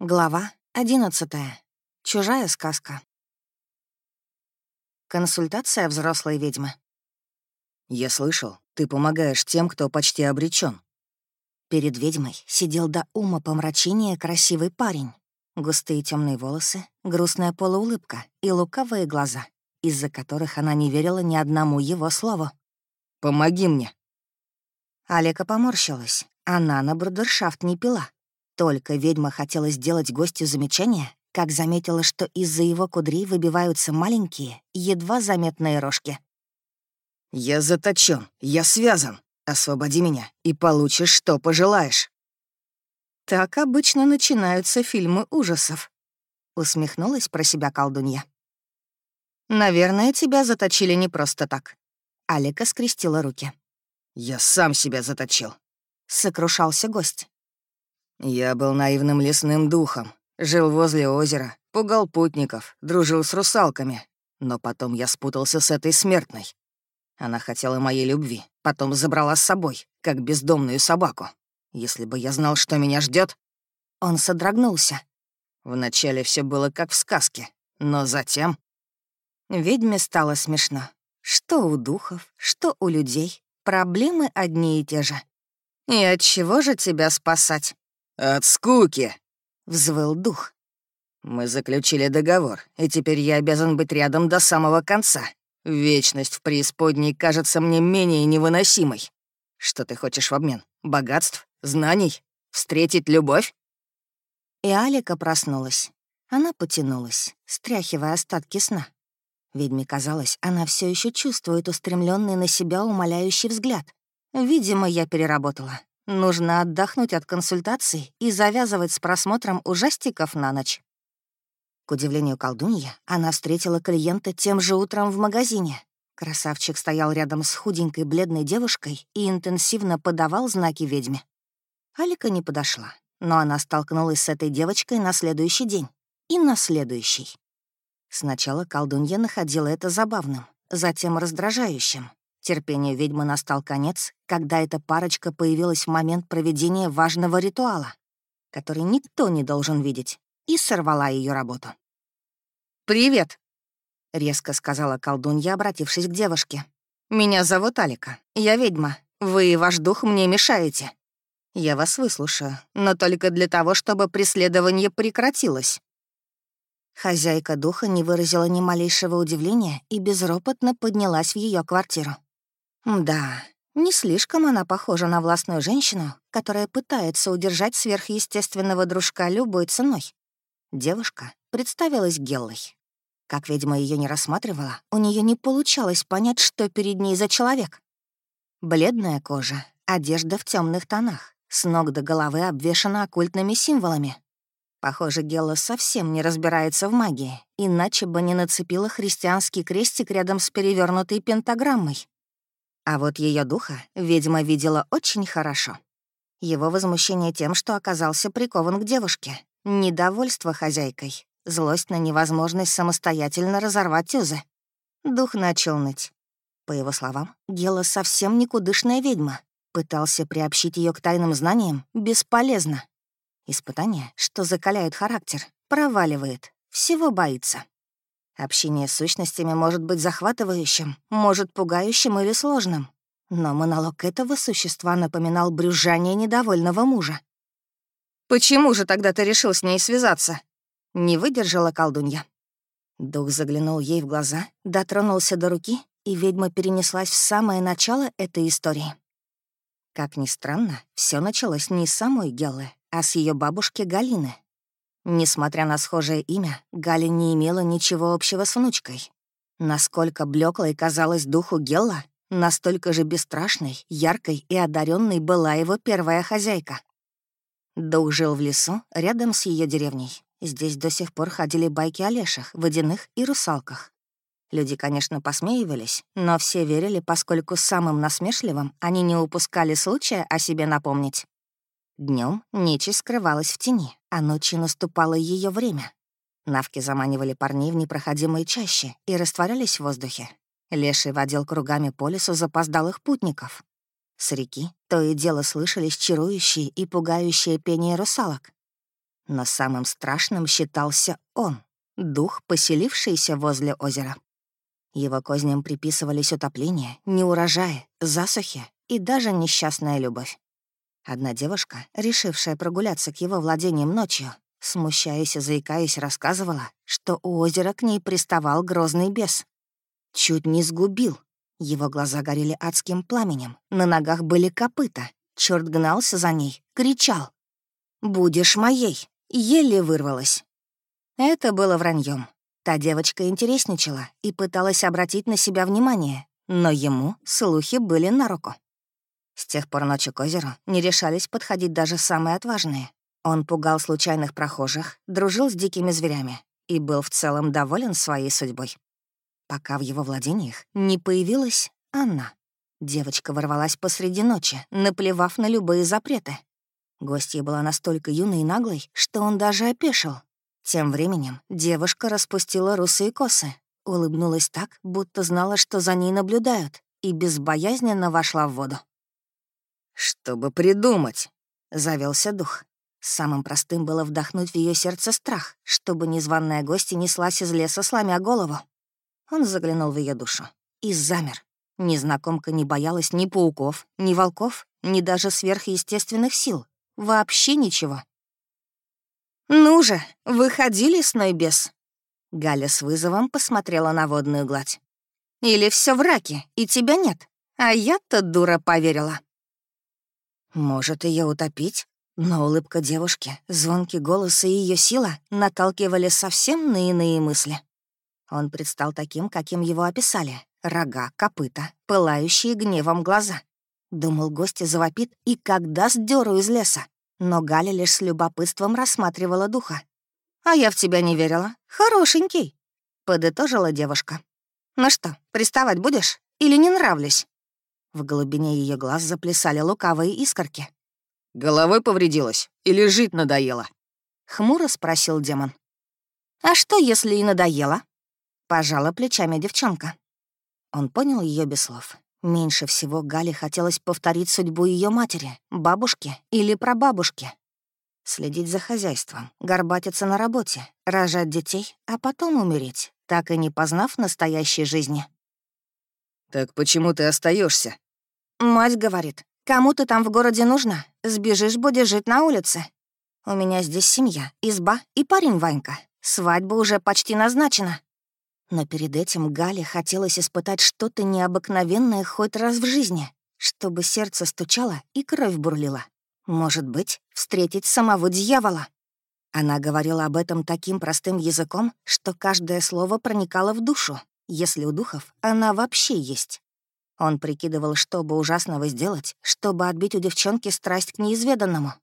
Глава 11. Чужая сказка. Консультация взрослой ведьмы. «Я слышал, ты помогаешь тем, кто почти обречен. Перед ведьмой сидел до ума помрачения красивый парень. Густые темные волосы, грустная полуулыбка и лукавые глаза, из-за которых она не верила ни одному его слову. «Помоги мне!» Алика поморщилась. Она на брудершафт не пила. Только ведьма хотела сделать гостю замечание, как заметила, что из-за его кудрей выбиваются маленькие, едва заметные рожки. «Я заточен, я связан. Освободи меня, и получишь, что пожелаешь». «Так обычно начинаются фильмы ужасов», — усмехнулась про себя колдунья. «Наверное, тебя заточили не просто так». Алика скрестила руки. «Я сам себя заточил», — сокрушался гость. Я был наивным лесным духом, жил возле озера, пугал путников, дружил с русалками. Но потом я спутался с этой смертной. Она хотела моей любви, потом забрала с собой, как бездомную собаку. Если бы я знал, что меня ждет, Он содрогнулся. Вначале все было как в сказке, но затем... Ведьме стало смешно. Что у духов, что у людей. Проблемы одни и те же. И от чего же тебя спасать? «От скуки!» — взвыл дух. «Мы заключили договор, и теперь я обязан быть рядом до самого конца. Вечность в преисподней кажется мне менее невыносимой. Что ты хочешь в обмен? Богатств? Знаний? Встретить любовь?» И Алика проснулась. Она потянулась, стряхивая остатки сна. Ведьме казалось, она все еще чувствует устремленный на себя умоляющий взгляд. Видимо, я переработала. Нужно отдохнуть от консультаций и завязывать с просмотром ужастиков на ночь. К удивлению колдуньи, она встретила клиента тем же утром в магазине. Красавчик стоял рядом с худенькой бледной девушкой и интенсивно подавал знаки ведьме. Алика не подошла, но она столкнулась с этой девочкой на следующий день и на следующий. Сначала колдунья находила это забавным, затем раздражающим, Терпению ведьмы настал конец, когда эта парочка появилась в момент проведения важного ритуала, который никто не должен видеть, и сорвала ее работу. «Привет!» — резко сказала колдунья, обратившись к девушке. «Меня зовут Алика. Я ведьма. Вы и ваш дух мне мешаете. Я вас выслушаю, но только для того, чтобы преследование прекратилось». Хозяйка духа не выразила ни малейшего удивления и безропотно поднялась в ее квартиру. Да, не слишком она похожа на властную женщину, которая пытается удержать сверхъестественного дружка любой ценой. Девушка представилась Геллой. Как ведьма ее не рассматривала, у нее не получалось понять, что перед ней за человек. Бледная кожа, одежда в темных тонах, с ног до головы обвешана оккультными символами. Похоже, Гелла совсем не разбирается в магии, иначе бы не нацепила христианский крестик рядом с перевернутой пентаграммой. А вот ее духа ведьма видела очень хорошо. Его возмущение тем, что оказался прикован к девушке, недовольство хозяйкой, злость на невозможность самостоятельно разорвать узы. Дух начал ныть. По его словам, Гела совсем никудышная ведьма. Пытался приобщить ее к тайным знаниям бесполезно. Испытание, что закаляет характер, проваливает, всего боится. Общение с сущностями может быть захватывающим, может пугающим или сложным. Но монолог этого существа напоминал брюзжание недовольного мужа. «Почему же тогда ты решил с ней связаться?» Не выдержала колдунья. Дух заглянул ей в глаза, дотронулся до руки, и ведьма перенеслась в самое начало этой истории. Как ни странно, все началось не с самой Геллы, а с ее бабушки Галины, Несмотря на схожее имя, Галя не имела ничего общего с внучкой. Насколько блеклой казалась духу Гелла, настолько же бесстрашной, яркой и одаренной была его первая хозяйка. Дух жил в лесу, рядом с ее деревней. Здесь до сих пор ходили байки о лешах, водяных и русалках. Люди, конечно, посмеивались, но все верили, поскольку самым насмешливым они не упускали случая о себе напомнить. Днем нечисть скрывалась в тени, а ночью наступало ее время. Навки заманивали парней в непроходимые чаще и растворялись в воздухе. Леший водил кругами по лесу запоздалых путников. С реки то и дело слышались чарующие и пугающие пение русалок. Но самым страшным считался он, дух, поселившийся возле озера. Его козням приписывались утопление, неурожаи, засухи и даже несчастная любовь. Одна девушка, решившая прогуляться к его владениям ночью, смущаясь и заикаясь, рассказывала, что у озера к ней приставал грозный бес. Чуть не сгубил. Его глаза горели адским пламенем, на ногах были копыта. Черт гнался за ней, кричал. «Будешь моей!» Еле вырвалась. Это было враньем. Та девочка интересничала и пыталась обратить на себя внимание, но ему слухи были на руку. С тех пор ночи к озеру не решались подходить даже самые отважные. Он пугал случайных прохожих, дружил с дикими зверями и был в целом доволен своей судьбой. Пока в его владениях не появилась Анна. Девочка ворвалась посреди ночи, наплевав на любые запреты. Гостья была настолько юной и наглой, что он даже опешил. Тем временем девушка распустила русые косы, улыбнулась так, будто знала, что за ней наблюдают, и безбоязненно вошла в воду. «Чтобы придумать», — завелся дух. Самым простым было вдохнуть в ее сердце страх, чтобы незваная гостья неслась из леса, сломя голову. Он заглянул в ее душу и замер. Незнакомка не боялась ни пауков, ни волков, ни даже сверхъестественных сил, Вообще ничего. «Ну же, выходи, лесной бес!» Галя с вызовом посмотрела на водную гладь. «Или все в раке, и тебя нет, а я-то, дура, поверила». Может, ее утопить? Но улыбка девушки, звонкий голос и ее сила наталкивали совсем на иные мысли. Он предстал таким, каким его описали. Рога, копыта, пылающие гневом глаза. Думал, гостья завопит и когда сдеру из леса. Но Галя лишь с любопытством рассматривала духа. «А я в тебя не верила. Хорошенький», — подытожила девушка. «Ну что, приставать будешь? Или не нравлюсь?» В глубине ее глаз заплясали лукавые искорки. «Головой повредилась? Или жить надоело?» — хмуро спросил демон. «А что, если и надоело?» — пожала плечами девчонка. Он понял ее без слов Меньше всего Гале хотелось повторить судьбу ее матери, бабушки или прабабушки. Следить за хозяйством, горбатиться на работе, рожать детей, а потом умереть, так и не познав настоящей жизни. «Так почему ты остаешься? Мать говорит, кому ты там в городе нужна? Сбежишь, будешь жить на улице. У меня здесь семья, изба и парень Ванька. Свадьба уже почти назначена. Но перед этим Гале хотелось испытать что-то необыкновенное хоть раз в жизни, чтобы сердце стучало и кровь бурлила. Может быть, встретить самого дьявола. Она говорила об этом таким простым языком, что каждое слово проникало в душу, если у духов она вообще есть. Он прикидывал, что бы ужасного сделать, чтобы отбить у девчонки страсть к неизведанному.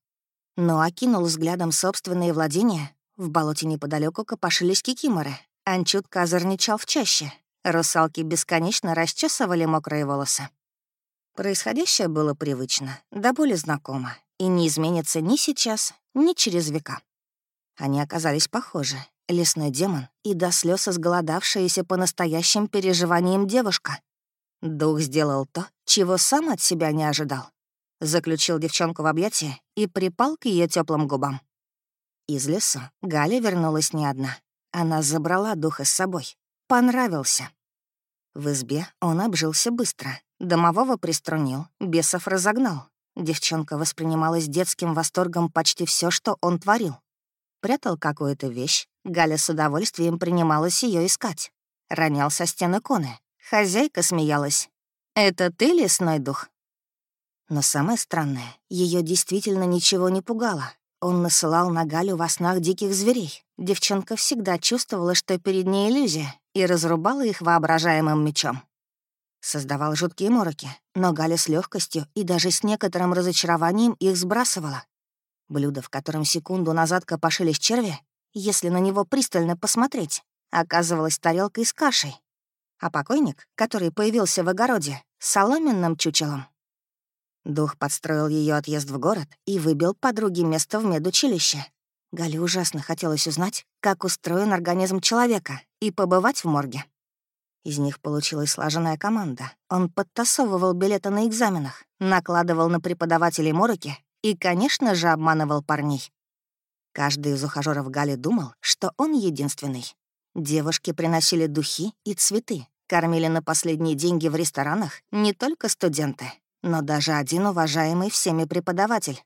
Но окинул взглядом собственные владения. В болоте неподалеку копошились кикиморы, Анчутка озорничал в чаще. Русалки бесконечно расчесывали мокрые волосы. Происходящее было привычно, да более знакомо, и не изменится ни сейчас, ни через века. Они оказались похожи. Лесной демон и до слез изголодавшаяся по настоящим переживаниям девушка. Дух сделал то, чего сам от себя не ожидал. Заключил девчонку в объятия и припал к ее теплым губам. Из лесу Галя вернулась не одна. Она забрала духа с собой. Понравился. В избе он обжился быстро. Домового приструнил, бесов разогнал. Девчонка воспринимала с детским восторгом почти все, что он творил. Прятал какую-то вещь, Галя с удовольствием принималась ее искать. Ронял со стены коны. Хозяйка смеялась. «Это ты, лесной дух?» Но самое странное, ее действительно ничего не пугало. Он насылал на Галю во снах диких зверей. Девчонка всегда чувствовала, что перед ней иллюзия, и разрубала их воображаемым мечом. Создавал жуткие мороки, но Галя с легкостью и даже с некоторым разочарованием их сбрасывала. Блюдо, в котором секунду назад копошились черви, если на него пристально посмотреть, оказывалось тарелкой с кашей. А покойник, который появился в огороде, соломенным чучелом. Дух подстроил ее отъезд в город и выбил подруге место в медучилище. Гале ужасно хотелось узнать, как устроен организм человека, и побывать в морге. Из них получилась слаженная команда. Он подтасовывал билеты на экзаменах, накладывал на преподавателей мороки и, конечно же, обманывал парней. Каждый из ухажёров Гали думал, что он единственный. Девушки приносили духи и цветы, кормили на последние деньги в ресторанах не только студенты, но даже один уважаемый всеми преподаватель.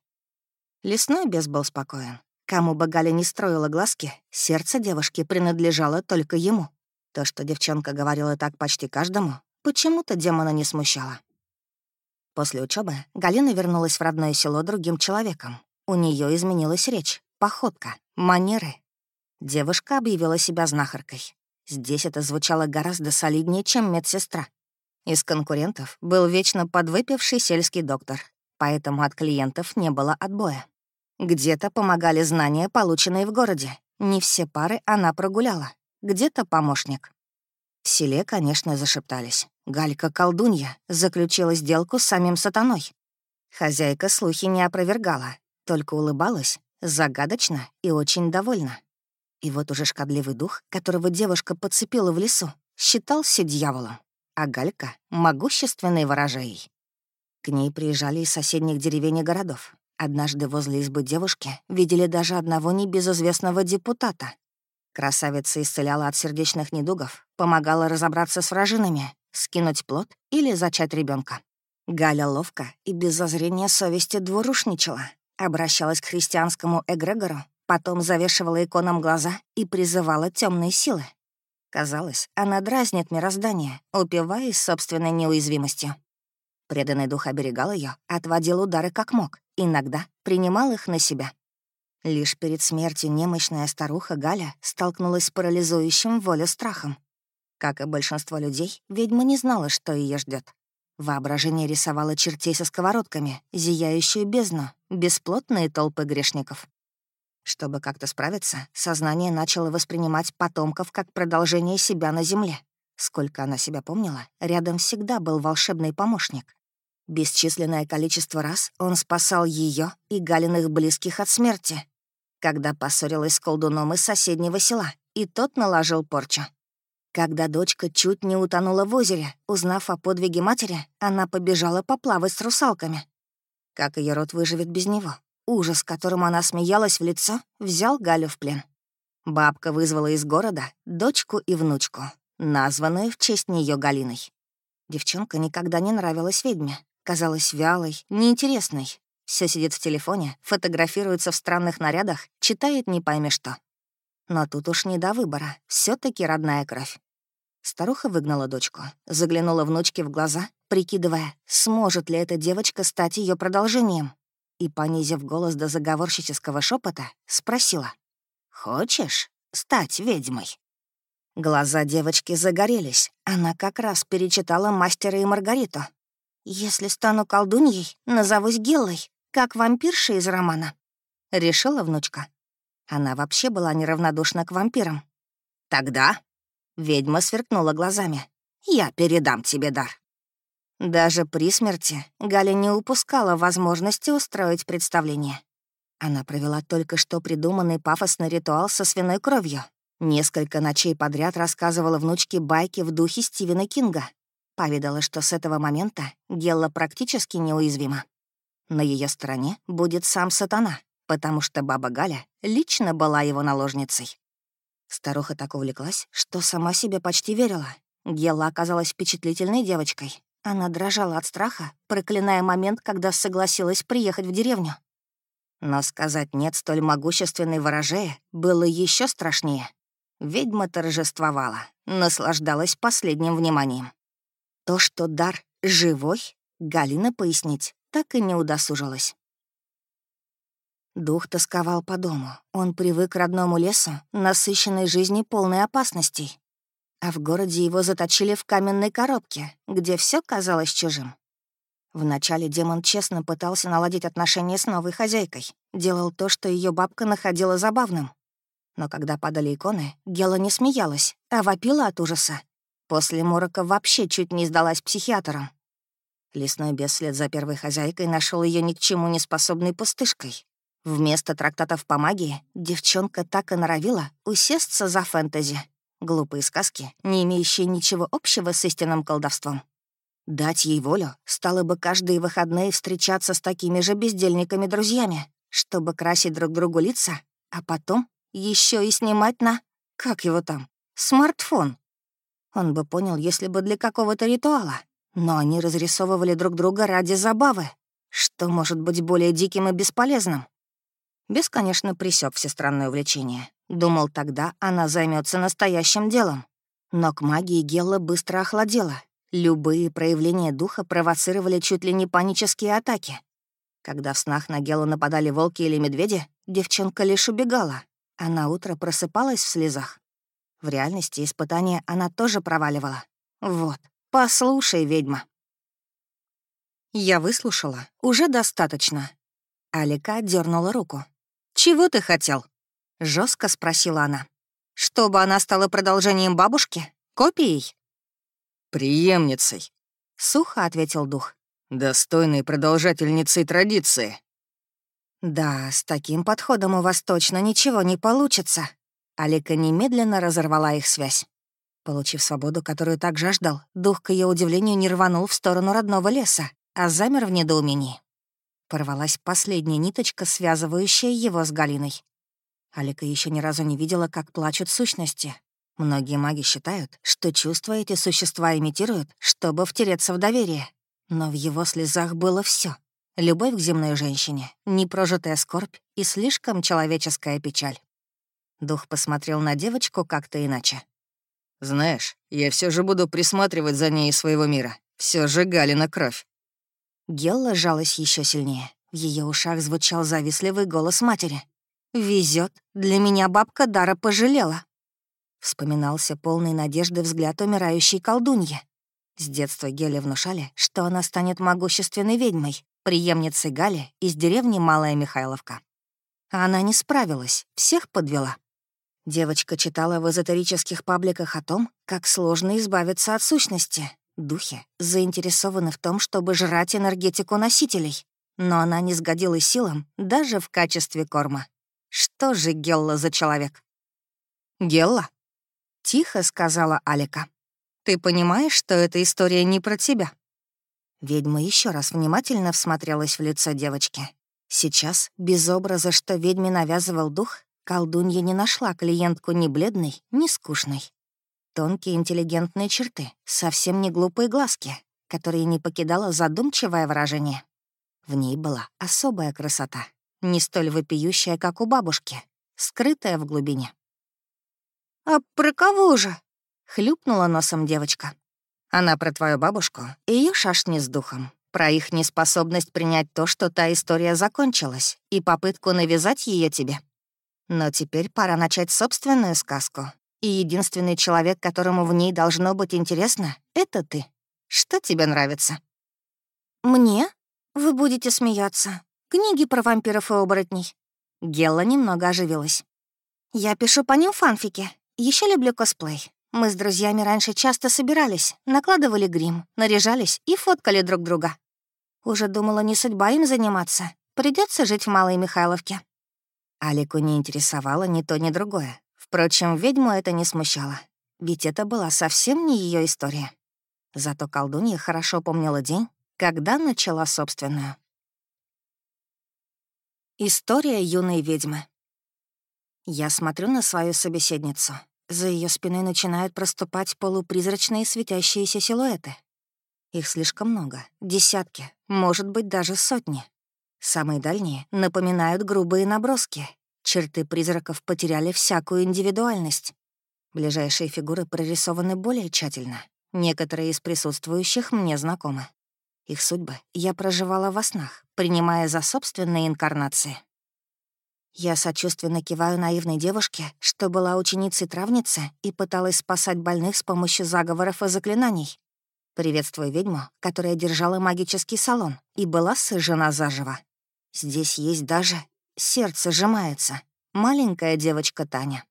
Лесной бес был спокоен. Кому бы Галя не строила глазки, сердце девушки принадлежало только ему. То, что девчонка говорила так почти каждому, почему-то демона не смущало. После учебы Галина вернулась в родное село другим человеком. У нее изменилась речь, походка, манеры. Девушка объявила себя знахаркой. Здесь это звучало гораздо солиднее, чем медсестра. Из конкурентов был вечно подвыпивший сельский доктор, поэтому от клиентов не было отбоя. Где-то помогали знания, полученные в городе. Не все пары она прогуляла. Где-то помощник. В селе, конечно, зашептались. Галька колдунья заключила сделку с самим сатаной. Хозяйка слухи не опровергала, только улыбалась, загадочно и очень довольна. И вот уже шкадливый дух, которого девушка подцепила в лесу, считался дьяволом, а Галька — могущественной ворожеей. К ней приезжали из соседних деревень и городов. Однажды возле избы девушки видели даже одного небезызвестного депутата. Красавица исцеляла от сердечных недугов, помогала разобраться с вражинами, скинуть плод или зачать ребенка. Галя ловко и без зазрения совести двурушничала, обращалась к христианскому эгрегору, потом завешивала иконам глаза и призывала темные силы. Казалось, она дразнит мироздание, упиваясь собственной неуязвимостью. Преданный дух оберегал ее, отводил удары как мог, иногда принимал их на себя. Лишь перед смертью немощная старуха Галя столкнулась с парализующим волю страхом. Как и большинство людей, ведьма не знала, что ее ждет. Воображение рисовало чертей со сковородками, зияющую бездну, бесплотные толпы грешников. Чтобы как-то справиться, сознание начало воспринимать потомков как продолжение себя на земле. Сколько она себя помнила, рядом всегда был волшебный помощник. Бесчисленное количество раз он спасал ее и Галиных близких от смерти, когда поссорилась с колдуном из соседнего села, и тот наложил порчу. Когда дочка чуть не утонула в озере, узнав о подвиге матери, она побежала поплавать с русалками. Как ее род выживет без него? Ужас, которым она смеялась в лицо, взял Галю в плен. Бабка вызвала из города дочку и внучку, названную в честь нее Галиной. Девчонка никогда не нравилась ведьме, казалась вялой, неинтересной. Все сидит в телефоне, фотографируется в странных нарядах, читает не пойми что. Но тут уж не до выбора, все таки родная кровь. Старуха выгнала дочку, заглянула внучке в глаза, прикидывая, сможет ли эта девочка стать ее продолжением. И, понизив голос до заговорщического шепота, спросила. «Хочешь стать ведьмой?» Глаза девочки загорелись. Она как раз перечитала «Мастера и Маргариту», «Если стану колдуньей, назовусь Геллой, как вампирша из романа», — решила внучка. Она вообще была неравнодушна к вампирам. «Тогда...» — ведьма сверкнула глазами. «Я передам тебе дар». Даже при смерти Галя не упускала возможности устроить представление. Она провела только что придуманный пафосный ритуал со свиной кровью. Несколько ночей подряд рассказывала внучке байки в духе Стивена Кинга. Поведала, что с этого момента Гелла практически неуязвима. На ее стороне будет сам сатана, потому что баба Галя лично была его наложницей. Старуха так увлеклась, что сама себе почти верила. Гелла оказалась впечатлительной девочкой. Она дрожала от страха, проклиная момент, когда согласилась приехать в деревню. Но сказать «нет» столь могущественной ворожее было еще страшнее. Ведьма торжествовала, наслаждалась последним вниманием. То, что дар живой, Галина пояснить так и не удосужилась. Дух тосковал по дому. Он привык к родному лесу, насыщенной жизни полной опасностей. А в городе его заточили в каменной коробке, где все казалось чужим. Вначале демон честно пытался наладить отношения с новой хозяйкой, делал то, что ее бабка находила забавным. Но когда падали иконы, Гела не смеялась, а вопила от ужаса После морока вообще чуть не сдалась психиатрам. Лесной бес вслед за первой хозяйкой нашел ее ни к чему не способной пустышкой. Вместо трактатов по магии девчонка так и норовила усесться за фэнтези. Глупые сказки, не имеющие ничего общего с истинным колдовством. Дать ей волю стало бы каждые выходные встречаться с такими же бездельниками-друзьями, чтобы красить друг другу лица А потом еще и снимать на... Как его там? Смартфон. Он бы понял, если бы для какого-то ритуала. Но они разрисовывали друг друга ради забавы. Что может быть более диким и бесполезным? Бес, конечно, присек всестранное увлечение. Думал, тогда она займется настоящим делом. Но к магии Гелла быстро охладела. Любые проявления духа провоцировали чуть ли не панические атаки. Когда в снах на Геллу нападали волки или медведи, девчонка лишь убегала, а на утро просыпалась в слезах. В реальности испытания она тоже проваливала. Вот, послушай, ведьма. Я выслушала. Уже достаточно. Алика дернула руку. «Чего ты хотел?» — жестко спросила она. «Чтобы она стала продолжением бабушки? Копией?» «Приемницей», — сухо ответил дух. «Достойной продолжательницей традиции». «Да, с таким подходом у вас точно ничего не получится». Алика немедленно разорвала их связь. Получив свободу, которую так жаждал, дух, к ее удивлению, не рванул в сторону родного леса, а замер в недоумении. Порвалась последняя ниточка, связывающая его с Галиной. Алика еще ни разу не видела, как плачут сущности. Многие маги считают, что чувства эти существа имитируют, чтобы втереться в доверие. Но в его слезах было все: Любовь к земной женщине, непрожитая скорбь и слишком человеческая печаль. Дух посмотрел на девочку как-то иначе. «Знаешь, я все же буду присматривать за ней из своего мира. Все же Галина кровь». Гелла жалась еще сильнее. В ее ушах звучал завистливый голос матери. Везет, для меня бабка Дара пожалела». Вспоминался полный надежды взгляд умирающей колдуньи. С детства Геле внушали, что она станет могущественной ведьмой, преемницей Гали из деревни Малая Михайловка. Она не справилась, всех подвела. Девочка читала в эзотерических пабликах о том, как сложно избавиться от сущности. Духи заинтересованы в том, чтобы жрать энергетику носителей, но она не сгодилась силам даже в качестве корма. Что же Гелла за человек? «Гелла?» — тихо сказала Алика. «Ты понимаешь, что эта история не про тебя?» Ведьма еще раз внимательно всмотрелась в лицо девочки. Сейчас, без образа, что ведьме навязывал дух, колдунья не нашла клиентку ни бледной, ни скучной. Тонкие интеллигентные черты, совсем не глупые глазки, которые не покидало задумчивое выражение. В ней была особая красота, не столь вопиющая, как у бабушки, скрытая в глубине. «А про кого же?» — хлюпнула носом девочка. Она про твою бабушку и ее шашни с духом, про их неспособность принять то, что та история закончилась, и попытку навязать ее тебе. Но теперь пора начать собственную сказку. И единственный человек, которому в ней должно быть интересно, — это ты. Что тебе нравится? Мне? Вы будете смеяться. Книги про вампиров и оборотней. Гелла немного оживилась. Я пишу по ним фанфики. Еще люблю косплей. Мы с друзьями раньше часто собирались, накладывали грим, наряжались и фоткали друг друга. Уже думала, не судьба им заниматься. Придется жить в Малой Михайловке. Алику не интересовало ни то, ни другое. Впрочем, ведьму это не смущало. Ведь это была совсем не ее история. Зато колдунья хорошо помнила день, когда начала собственную. История юной ведьмы. Я смотрю на свою собеседницу. За ее спиной начинают проступать полупризрачные светящиеся силуэты. Их слишком много, десятки, может быть, даже сотни. Самые дальние напоминают грубые наброски. Черты призраков потеряли всякую индивидуальность. Ближайшие фигуры прорисованы более тщательно. Некоторые из присутствующих мне знакомы. Их судьбы я проживала во снах, принимая за собственные инкарнации. Я сочувственно киваю наивной девушке, что была ученицей травницы и пыталась спасать больных с помощью заговоров и заклинаний. Приветствую ведьму, которая держала магический салон и была сожжена заживо. Здесь есть даже... Сердце сжимается. Маленькая девочка Таня.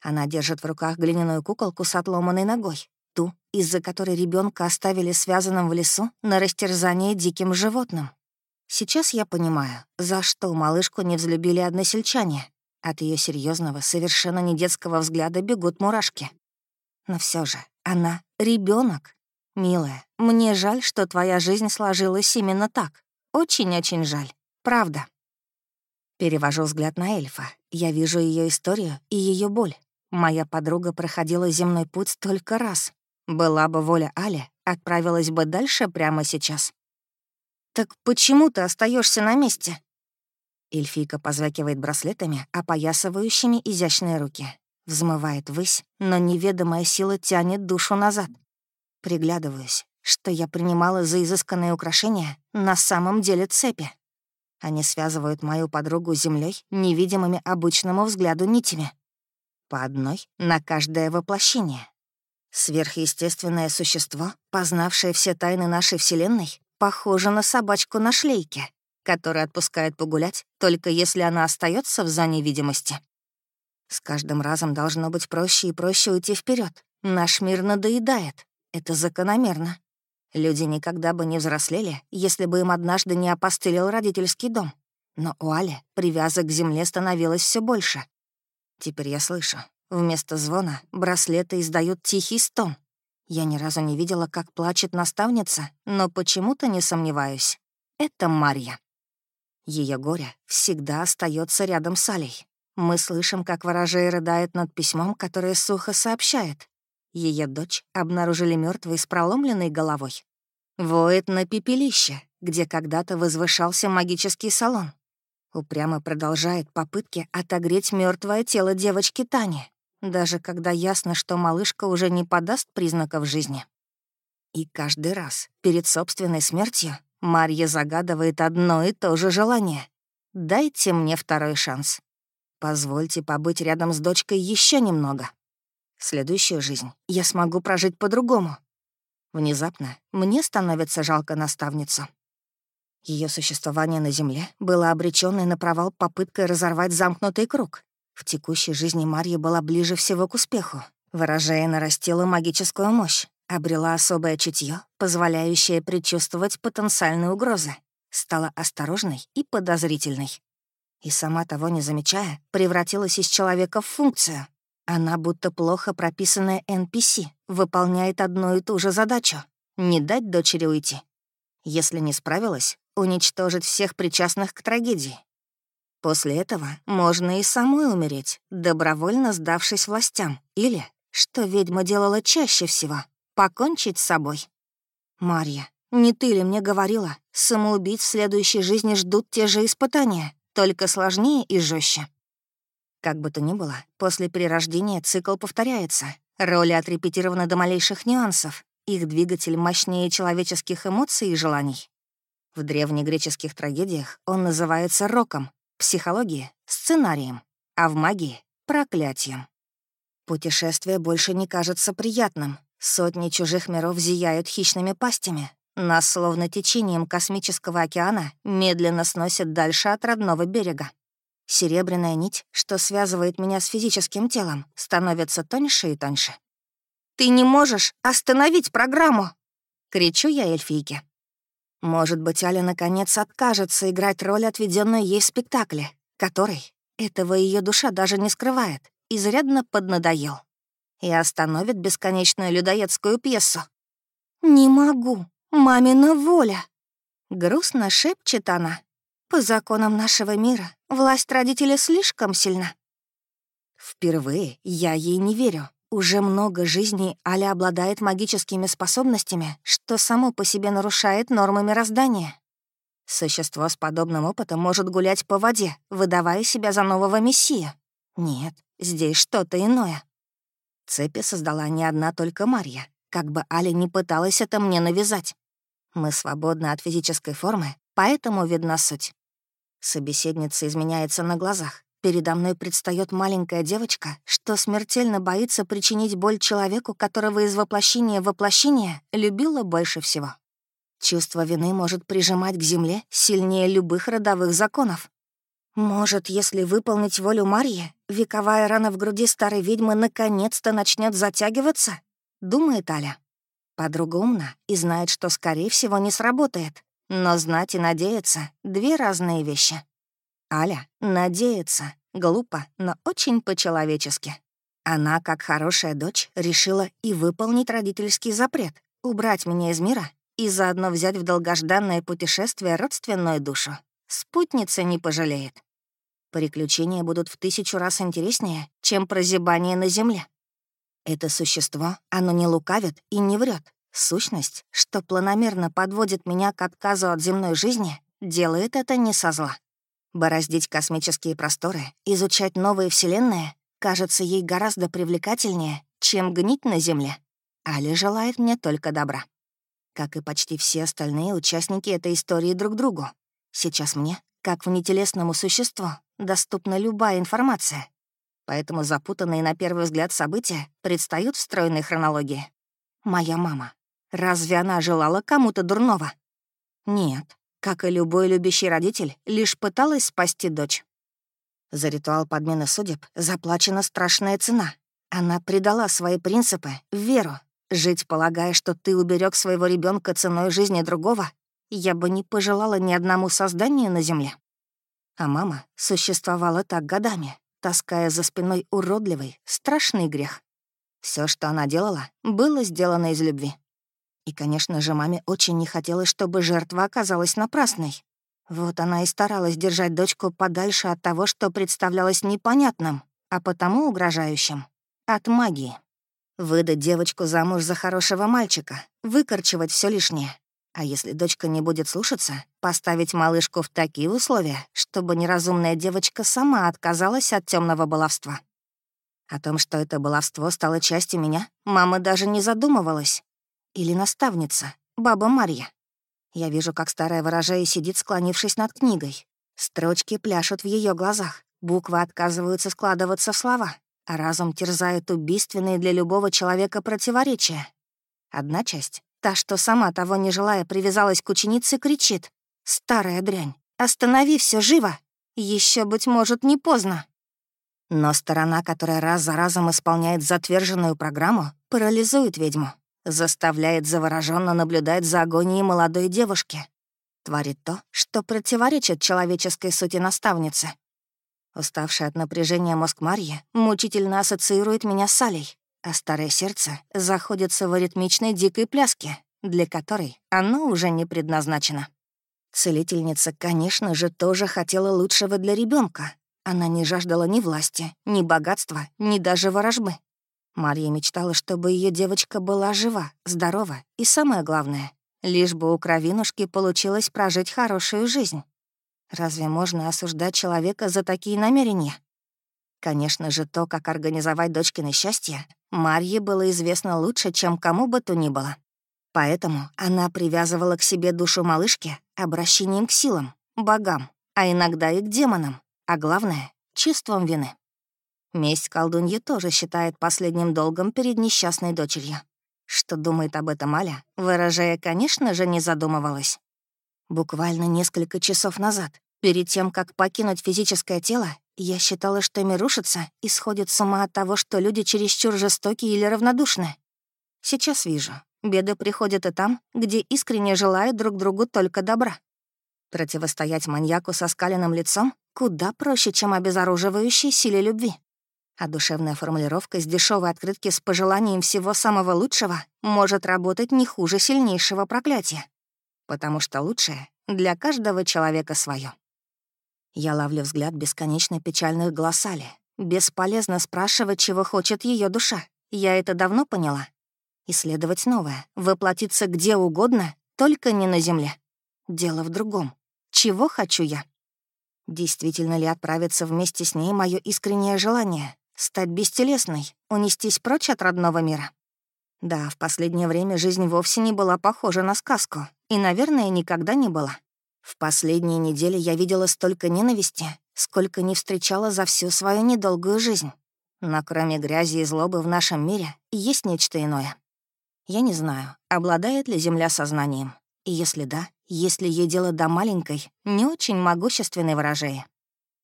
Она держит в руках глиняную куколку с отломанной ногой, ту, из-за которой ребенка оставили связанным в лесу на растерзание диким животным. Сейчас я понимаю, за что малышку не взлюбили односельчане. От ее серьезного, совершенно не детского взгляда бегут мурашки. Но все же она ребенок. Милая, мне жаль, что твоя жизнь сложилась именно так. Очень-очень жаль. Правда. Перевожу взгляд на эльфа. Я вижу ее историю и ее боль. Моя подруга проходила земной путь столько раз. Была бы воля Али, отправилась бы дальше прямо сейчас. «Так почему ты остаешься на месте?» Эльфийка позвякивает браслетами, опоясывающими изящные руки. Взмывает ввысь, но неведомая сила тянет душу назад. Приглядываюсь, что я принимала за изысканные украшения, на самом деле цепи. Они связывают мою подругу с землей невидимыми обычному взгляду нитями. По одной на каждое воплощение. Сверхъестественное существо, познавшее все тайны нашей Вселенной, похоже на собачку на шлейке, которая отпускает погулять, только если она остается в зоне видимости. С каждым разом должно быть проще и проще уйти вперед. Наш мир надоедает. Это закономерно. Люди никогда бы не взрослели, если бы им однажды не опостылил родительский дом. Но у Али привязок к земле становилось все больше. Теперь я слышу, Вместо звона браслеты издают тихий стон. Я ни разу не видела, как плачет наставница, но почему-то не сомневаюсь. Это Марья. Ее горе всегда остается рядом с Алей. Мы слышим, как ворожей рыдает над письмом, которое сухо сообщает. Ее дочь обнаружили мертвой с проломленной головой. Воет на пепелище, где когда-то возвышался магический салон. Упрямо продолжает попытки отогреть мертвое тело девочки Тани даже когда ясно, что малышка уже не подаст признаков жизни. И каждый раз перед собственной смертью Марья загадывает одно и то же желание. «Дайте мне второй шанс. Позвольте побыть рядом с дочкой еще немного. Следующую жизнь я смогу прожить по-другому». Внезапно мне становится жалко наставницу. Ее существование на Земле было обречённой на провал попыткой разорвать замкнутый круг. В текущей жизни Марья была ближе всего к успеху. Выражая нарастила магическую мощь, обрела особое чутье, позволяющее предчувствовать потенциальные угрозы, стала осторожной и подозрительной. И сама того не замечая, превратилась из человека в функцию. Она, будто плохо прописанная NPC, выполняет одну и ту же задачу — не дать дочери уйти. Если не справилась, уничтожить всех причастных к трагедии, После этого можно и самой умереть, добровольно сдавшись властям. Или, что ведьма делала чаще всего, покончить с собой. Марья, не ты ли мне говорила, самоубийц в следующей жизни ждут те же испытания, только сложнее и жестче. Как бы то ни было, после перерождения цикл повторяется. Роли отрепетированы до малейших нюансов. Их двигатель мощнее человеческих эмоций и желаний. В древнегреческих трагедиях он называется роком, психологии — сценарием, а в магии — проклятием. Путешествие больше не кажется приятным. Сотни чужих миров зияют хищными пастями. Нас, словно течением космического океана, медленно сносят дальше от родного берега. Серебряная нить, что связывает меня с физическим телом, становится тоньше и тоньше. «Ты не можешь остановить программу!» — кричу я эльфийке. Может быть, Аля наконец откажется играть роль, отведенную ей в спектакле, который, этого ее душа даже не скрывает, изрядно поднадоел. И остановит бесконечную людоедскую пьесу. «Не могу, мамина воля!» Грустно шепчет она. «По законам нашего мира власть родителя слишком сильна». Впервые я ей не верю. Уже много жизней Аля обладает магическими способностями, что само по себе нарушает нормы мироздания. Существо с подобным опытом может гулять по воде, выдавая себя за нового мессия. Нет, здесь что-то иное. Цепи создала не одна только Марья, как бы Аля не пыталась это мне навязать. Мы свободны от физической формы, поэтому видна суть. Собеседница изменяется на глазах, Передо мной предстает маленькая девочка, что смертельно боится причинить боль человеку, которого из воплощения в воплощение любила больше всего. Чувство вины может прижимать к земле сильнее любых родовых законов. Может, если выполнить волю Марьи, вековая рана в груди старой ведьмы наконец-то начнет затягиваться? Думает Аля. Подруга умна и знает, что, скорее всего, не сработает. Но знать и надеяться — две разные вещи. Аля надеется. Глупо, но очень по-человечески. Она, как хорошая дочь, решила и выполнить родительский запрет — убрать меня из мира и заодно взять в долгожданное путешествие родственную душу. Спутница не пожалеет. Приключения будут в тысячу раз интереснее, чем прозябание на земле. Это существо, оно не лукавит и не врет. Сущность, что планомерно подводит меня к отказу от земной жизни, делает это не со зла. Бороздить космические просторы, изучать новые вселенные кажется ей гораздо привлекательнее, чем гнить на Земле. Али желает мне только добра. Как и почти все остальные участники этой истории друг другу. Сейчас мне, как внетелесному существу, доступна любая информация. Поэтому запутанные на первый взгляд события предстают в стройной хронологии. Моя мама. Разве она желала кому-то дурного? Нет. Как и любой любящий родитель, лишь пыталась спасти дочь. За ритуал подмены судеб заплачена страшная цена. Она предала свои принципы, веру. Жить, полагая, что ты уберег своего ребенка ценой жизни другого, я бы не пожелала ни одному созданию на земле. А мама существовала так годами, таская за спиной уродливый, страшный грех. Все, что она делала, было сделано из любви. И, конечно же, маме очень не хотелось, чтобы жертва оказалась напрасной. Вот она и старалась держать дочку подальше от того, что представлялось непонятным, а потому угрожающим — от магии. Выдать девочку замуж за хорошего мальчика, выкорчевать все лишнее, а если дочка не будет слушаться, поставить малышку в такие условия, чтобы неразумная девочка сама отказалась от темного баловства. О том, что это баловство стало частью меня, мама даже не задумывалась. Или наставница, баба Марья. Я вижу, как старая ворожея сидит, склонившись над книгой. Строчки пляшут в ее глазах, буквы отказываются складываться в слова, а разум терзает убийственные для любого человека противоречия. Одна часть Та, что сама того не желая привязалась к ученице, кричит. «Старая дрянь, останови все живо! Еще быть может, не поздно!» Но сторона, которая раз за разом исполняет затверженную программу, парализует ведьму, заставляет завороженно наблюдать за агонией молодой девушки. Творит то, что противоречит человеческой сути наставницы. Уставший от напряжения мозг Марьи мучительно ассоциирует меня с Алей, а старое сердце заходится в аритмичной дикой пляске, для которой оно уже не предназначено. Целительница, конечно же, тоже хотела лучшего для ребенка. Она не жаждала ни власти, ни богатства, ни даже ворожбы. Марья мечтала, чтобы ее девочка была жива, здорова и, самое главное, лишь бы у кровинушки получилось прожить хорошую жизнь. Разве можно осуждать человека за такие намерения? Конечно же, то, как организовать дочкино счастье, Марье было известно лучше, чем кому бы то ни было. Поэтому она привязывала к себе душу малышки обращением к силам, богам, а иногда и к демонам, а главное — чувством вины. Месть колдуньи тоже считает последним долгом перед несчастной дочерью. Что думает об этом Аля, выражая, конечно же, не задумывалась. Буквально несколько часов назад, перед тем, как покинуть физическое тело, я считала, что мир рушится и сходит с ума от того, что люди чересчур жестокие или равнодушны. Сейчас вижу, беды приходят и там, где искренне желают друг другу только добра. Противостоять маньяку со скаленным лицом куда проще, чем обезоруживающей силе любви. А душевная формулировка с дешевой открытки с пожеланием всего самого лучшего может работать не хуже сильнейшего проклятия. Потому что лучшее для каждого человека свое. Я ловлю взгляд бесконечно печальных глаз. Бесполезно спрашивать, чего хочет ее душа. Я это давно поняла. Исследовать новое, воплотиться где угодно, только не на земле. Дело в другом. Чего хочу я? Действительно ли отправиться вместе с ней мое искреннее желание? Стать бестелесной, унестись прочь от родного мира? Да, в последнее время жизнь вовсе не была похожа на сказку, и, наверное, никогда не была. В последние недели я видела столько ненависти, сколько не встречала за всю свою недолгую жизнь. Но кроме грязи и злобы в нашем мире есть нечто иное. Я не знаю, обладает ли Земля сознанием. И если да, есть ли ей дело до маленькой, не очень могущественной ворожеи.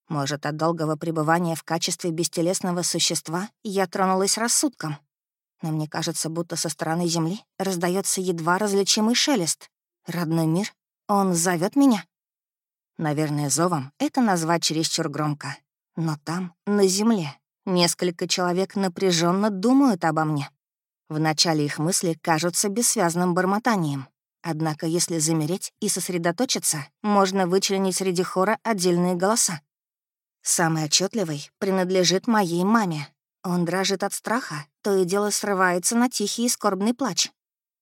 Может, от долгого пребывания в качестве бестелесного существа я тронулась рассудком. Но мне кажется, будто со стороны Земли раздается едва различимый шелест. Родной мир он зовет меня? Наверное, зовом это назвать чересчур громко. Но там, на земле, несколько человек напряженно думают обо мне. Вначале их мысли кажутся бессвязным бормотанием. Однако, если замереть и сосредоточиться, можно вычленить среди хора отдельные голоса. Самый отчетливый принадлежит моей маме. Он дрожит от страха, то и дело срывается на тихий и скорбный плач.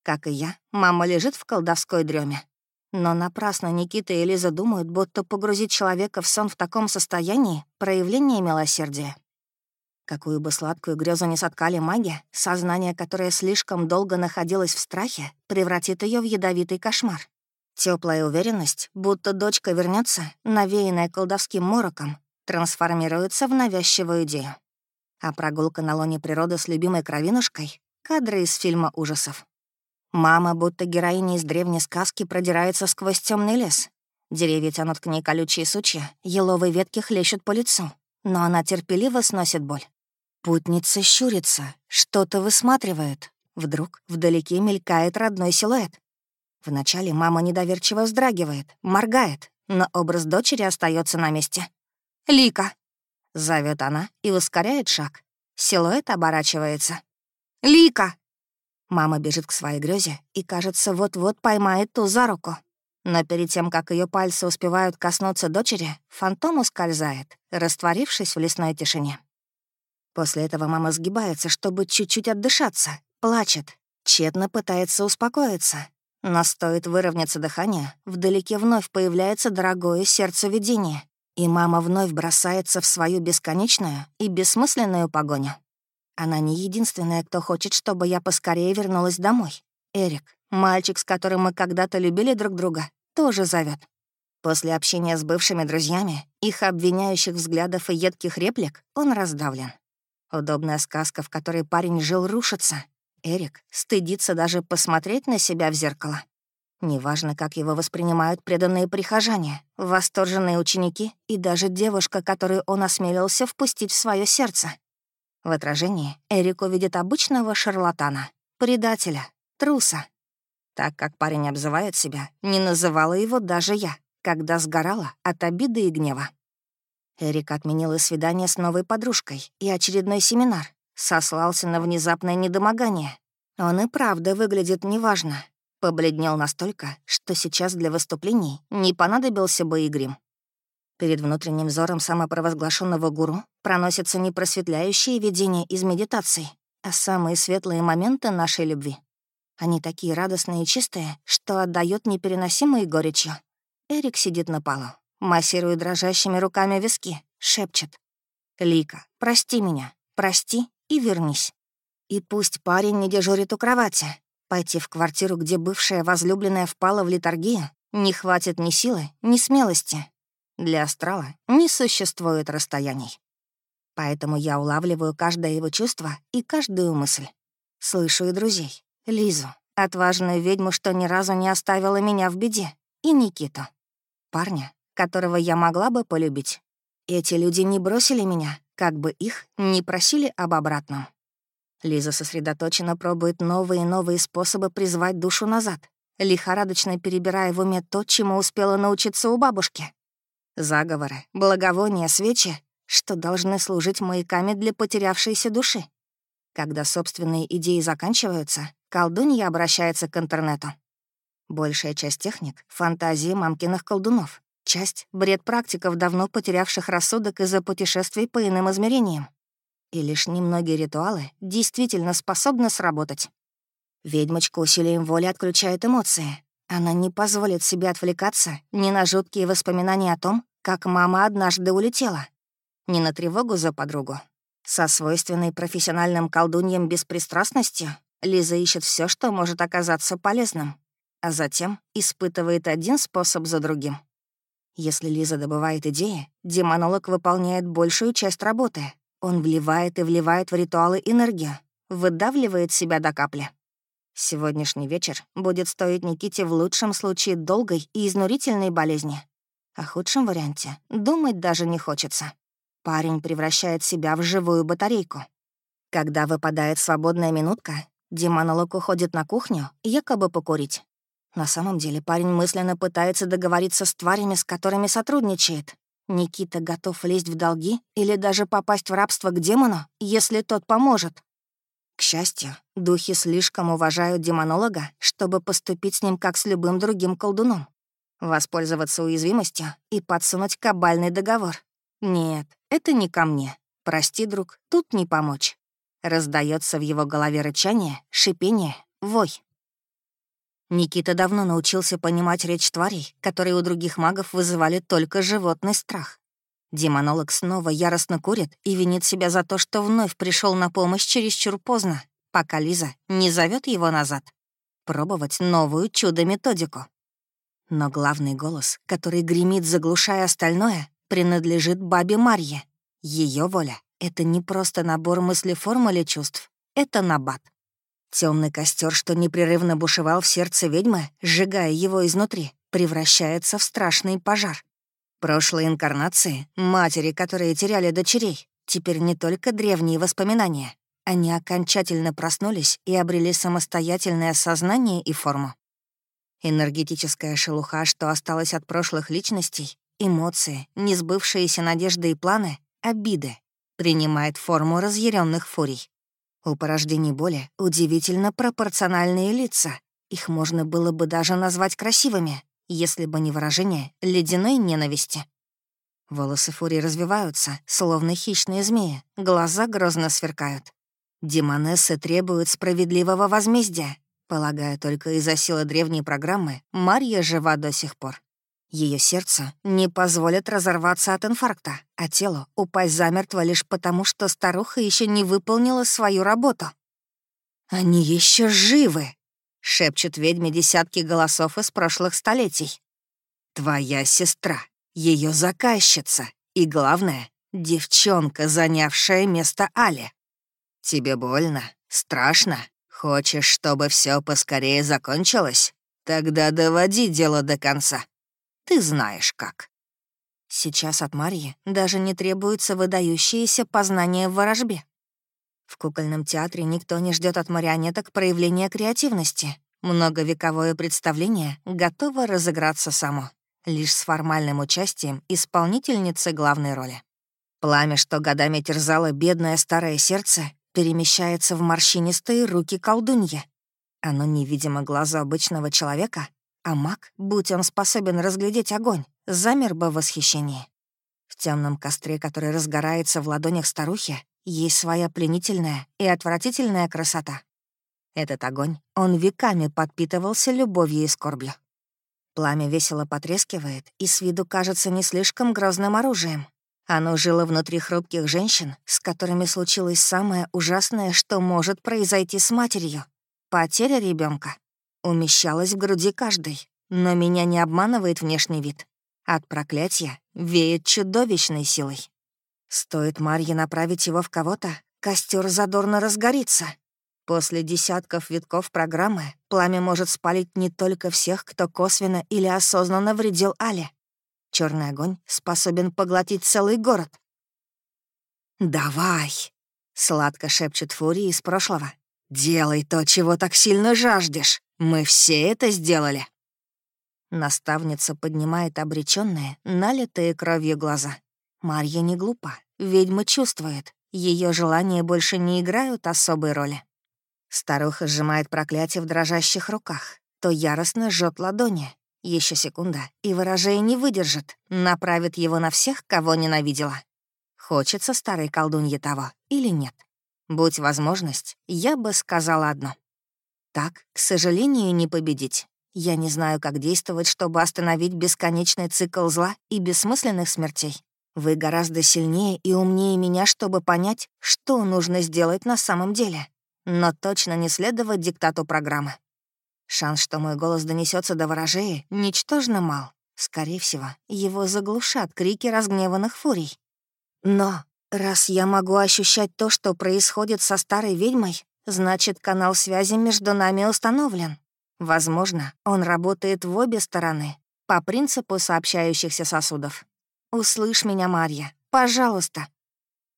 Как и я, мама лежит в колдовской дреме. Но напрасно Никита и Лиза думают, будто погрузить человека в сон в таком состоянии — проявление милосердия. Какую бы сладкую грезу не соткали маги, сознание, которое слишком долго находилось в страхе, превратит ее в ядовитый кошмар. Теплая уверенность, будто дочка вернется, навеянная колдовским мороком, трансформируется в навязчивую идею. А прогулка на лоне природы с любимой кровинушкой — кадры из фильма ужасов. Мама, будто героиня из древней сказки, продирается сквозь темный лес. Деревья тянут к ней колючие сучья, еловые ветки хлещут по лицу, но она терпеливо сносит боль. Путница щурится, что-то высматривает. Вдруг вдалеке мелькает родной силуэт. Вначале мама недоверчиво вздрагивает, моргает, но образ дочери остается на месте. «Лика!» — зовет она и ускоряет шаг. Силуэт оборачивается. «Лика!» Мама бежит к своей грёзе и, кажется, вот-вот поймает ту за руку. Но перед тем, как ее пальцы успевают коснуться дочери, фантом ускользает, растворившись в лесной тишине. После этого мама сгибается, чтобы чуть-чуть отдышаться, плачет, тщетно пытается успокоиться. Но стоит выровняться дыхание, вдалеке вновь появляется дорогое сердцу видение, и мама вновь бросается в свою бесконечную и бессмысленную погоню. Она не единственная, кто хочет, чтобы я поскорее вернулась домой. Эрик, мальчик, с которым мы когда-то любили друг друга, тоже зовет. После общения с бывшими друзьями, их обвиняющих взглядов и едких реплик, он раздавлен. Удобная сказка, в которой парень жил, рушится. Эрик стыдится даже посмотреть на себя в зеркало. Неважно, как его воспринимают преданные прихожане, восторженные ученики и даже девушка, которую он осмелился впустить в свое сердце. В отражении Эрик увидит обычного шарлатана, предателя, труса. Так как парень обзывает себя, не называла его даже я, когда сгорала от обиды и гнева. Эрик отменил свидание с новой подружкой и очередной семинар. Сослался на внезапное недомогание. Он и правда выглядит неважно. Побледнел настолько, что сейчас для выступлений не понадобился бы и грим. Перед внутренним взором самопровозглашенного гуру проносятся не просветляющие видения из медитаций, а самые светлые моменты нашей любви. Они такие радостные и чистые, что отдают непереносимой горечью. Эрик сидит на полу, Массирует дрожащими руками виски, шепчет. «Лика, прости меня, прости и вернись». И пусть парень не дежурит у кровати. Пойти в квартиру, где бывшая возлюбленная впала в литургию, не хватит ни силы, ни смелости. Для астрала не существует расстояний. Поэтому я улавливаю каждое его чувство и каждую мысль. Слышу и друзей. Лизу, отважную ведьму, что ни разу не оставила меня в беде, и Никиту. Парня, которого я могла бы полюбить. Эти люди не бросили меня, как бы их не просили об обратном. Лиза сосредоточенно пробует новые и новые способы призвать душу назад, лихорадочно перебирая в уме то, чему успела научиться у бабушки. Заговоры, благовония, свечи, что должны служить маяками для потерявшейся души. Когда собственные идеи заканчиваются, колдунья обращается к интернету. Большая часть техник — фантазии мамкиных колдунов. Часть — бред практиков, давно потерявших рассудок из-за путешествий по иным измерениям. И лишь немногие ритуалы действительно способны сработать. Ведьмочка усилием воли отключает эмоции. Она не позволит себе отвлекаться ни на жуткие воспоминания о том, как мама однажды улетела, ни на тревогу за подругу. Со свойственной профессиональным колдуньям беспристрастностью Лиза ищет все, что может оказаться полезным, а затем испытывает один способ за другим. Если Лиза добывает идеи, демонолог выполняет большую часть работы. Он вливает и вливает в ритуалы энергию, выдавливает себя до капли. Сегодняшний вечер будет стоить Никите в лучшем случае долгой и изнурительной болезни. О худшем варианте думать даже не хочется. Парень превращает себя в живую батарейку. Когда выпадает свободная минутка, демонолог уходит на кухню, якобы покурить. На самом деле парень мысленно пытается договориться с тварями, с которыми сотрудничает. Никита готов лезть в долги или даже попасть в рабство к демону, если тот поможет. К счастью, духи слишком уважают демонолога, чтобы поступить с ним как с любым другим колдуном. Воспользоваться уязвимостью и подсунуть кабальный договор. Нет, это не ко мне. Прости, друг, тут не помочь. Раздается в его голове рычание, шипение, вой. Никита давно научился понимать речь тварей, которые у других магов вызывали только животный страх. Демонолог снова яростно курит и винит себя за то, что вновь пришел на помощь чересчур поздно, пока Лиза не зовет его назад. Пробовать новую чудо-методику. Но главный голос, который гремит, заглушая остальное, принадлежит бабе Марье. Ее воля — это не просто набор мыслеформ или чувств, это набат. Темный костер, что непрерывно бушевал в сердце ведьмы, сжигая его изнутри, превращается в страшный пожар. Прошлые инкарнации, матери, которые теряли дочерей, теперь не только древние воспоминания. Они окончательно проснулись и обрели самостоятельное сознание и форму. Энергетическая шелуха, что осталась от прошлых личностей, эмоции, несбывшиеся надежды и планы, обиды, принимает форму разъяренных фурий. У порождений боли удивительно пропорциональные лица. Их можно было бы даже назвать красивыми, если бы не выражение ледяной ненависти. Волосы фурии развиваются, словно хищные змеи, глаза грозно сверкают. Демонессы требуют справедливого возмездия. Полагаю, только из-за силы древней программы Марья жива до сих пор. Ее сердце не позволит разорваться от инфаркта, а телу упасть замертво лишь потому, что старуха еще не выполнила свою работу. «Они еще живы!» — шепчут ведьме десятки голосов из прошлых столетий. «Твоя сестра, ее заказчица и, главное, девчонка, занявшая место Али. Тебе больно? Страшно? Хочешь, чтобы все поскорее закончилось? Тогда доводи дело до конца». Ты знаешь как. Сейчас от Марьи даже не требуются выдающиеся познания в ворожбе. В кукольном театре никто не ждет от марионеток проявления креативности. Многовековое представление готово разыграться само, лишь с формальным участием исполнительницы главной роли. Пламя, что годами терзало бедное старое сердце, перемещается в морщинистые руки колдуньи. Оно невидимо глазу обычного человека, а маг, будь он способен разглядеть огонь, замер бы в восхищении. В темном костре, который разгорается в ладонях старухи, есть своя пленительная и отвратительная красота. Этот огонь, он веками подпитывался любовью и скорбью. Пламя весело потрескивает и с виду кажется не слишком грозным оружием. Оно жило внутри хрупких женщин, с которыми случилось самое ужасное, что может произойти с матерью — потеря ребенка умещалась в груди каждой, но меня не обманывает внешний вид. От проклятия веет чудовищной силой. Стоит Марье направить его в кого-то, костер задорно разгорится. После десятков витков программы пламя может спалить не только всех, кто косвенно или осознанно вредил Але. Черный огонь способен поглотить целый город. «Давай!» — сладко шепчет Фурия из прошлого. «Делай то, чего так сильно жаждешь!» Мы все это сделали. Наставница поднимает обреченные, налитые кровью глаза. Марья не глупа, ведьма чувствует. Ее желания больше не играют особой роли. Старуха сжимает проклятие в дрожащих руках, то яростно жжет ладони. Еще секунда, и выражение не выдержит, направит его на всех, кого ненавидела. Хочется старой колдунье того или нет? Будь возможность, я бы сказала одно — так, к сожалению, не победить. Я не знаю, как действовать, чтобы остановить бесконечный цикл зла и бессмысленных смертей. Вы гораздо сильнее и умнее меня, чтобы понять, что нужно сделать на самом деле. Но точно не следовать диктату программы. Шанс, что мой голос донесется до ворожеи, ничтожно мал. Скорее всего, его заглушат крики разгневанных фурий. Но раз я могу ощущать то, что происходит со старой ведьмой, Значит, канал связи между нами установлен. Возможно, он работает в обе стороны, по принципу сообщающихся сосудов. Услышь меня, Марья, пожалуйста.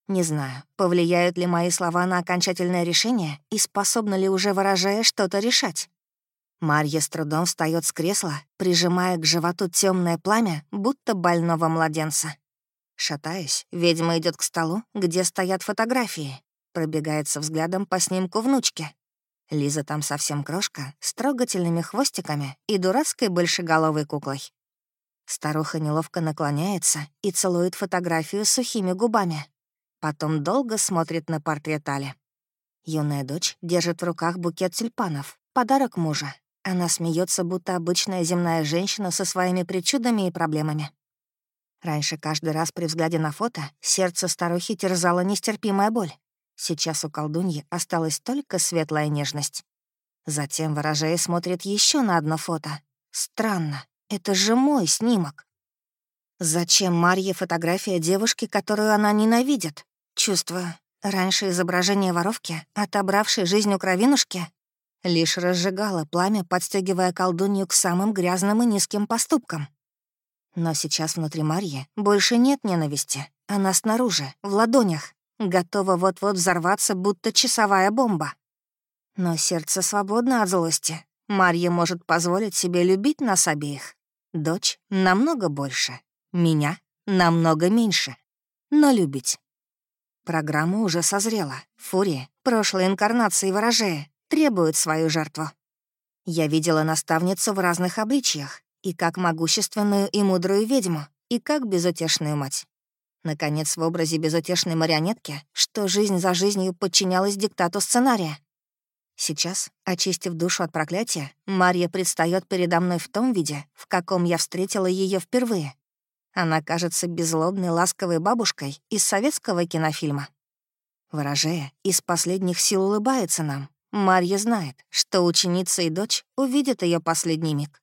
Не знаю, повлияют ли мои слова на окончательное решение и способна ли уже, выражая, что-то решать. Марья с трудом встает с кресла, прижимая к животу темное пламя, будто больного младенца. Шатаясь, ведьма идет к столу, где стоят фотографии пробегается взглядом по снимку внучки. Лиза там совсем крошка, с трогательными хвостиками и дурацкой большеголовой куклой. Старуха неловко наклоняется и целует фотографию сухими губами. Потом долго смотрит на портрет Али. Юная дочь держит в руках букет тюльпанов, подарок мужа. Она смеется, будто обычная земная женщина со своими причудами и проблемами. Раньше каждый раз при взгляде на фото сердце старухи терзала нестерпимая боль. Сейчас у колдуньи осталась только светлая нежность. Затем ворожея смотрит еще на одно фото. Странно, это же мой снимок. Зачем Марье фотография девушки, которую она ненавидит? Чувствую, раньше изображение воровки, отобравшей жизнь у кровинушки, лишь разжигало пламя, подстегивая колдунью к самым грязным и низким поступкам. Но сейчас внутри Марьи больше нет ненависти. Она снаружи, в ладонях, готова вот-вот взорваться, будто часовая бомба. Но сердце свободно от злости. Марья может позволить себе любить нас обеих. Дочь намного больше, меня намного меньше, но любить. Программа уже созрела. Фурия, прошлой инкарнации ворожея, требует свою жертву. Я видела наставницу в разных обличьях, и как могущественную и мудрую ведьму, и как безутешную мать. Наконец, в образе безутешной марионетки, что жизнь за жизнью подчинялась диктату сценария. Сейчас, очистив душу от проклятия, Марья предстает передо мной в том виде, в каком я встретила ее впервые. Она кажется безлобной, ласковой бабушкой из советского кинофильма. Ворожея из последних сил улыбается нам. Марья знает, что ученица и дочь увидят ее последний миг.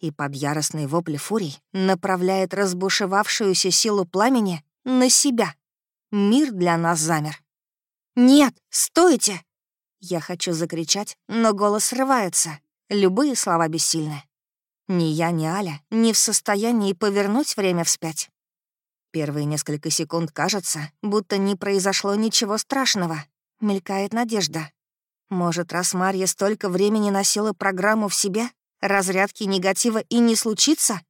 И под яростные вопли фурий направляет разбушевавшуюся силу пламени на себя. Мир для нас замер. «Нет, стойте!» Я хочу закричать, но голос срывается. Любые слова бессильны. Ни я, ни Аля не в состоянии повернуть время вспять. Первые несколько секунд кажется, будто не произошло ничего страшного. Мелькает надежда. Может, раз Марья столько времени носила программу в себе, разрядки негатива и не случится?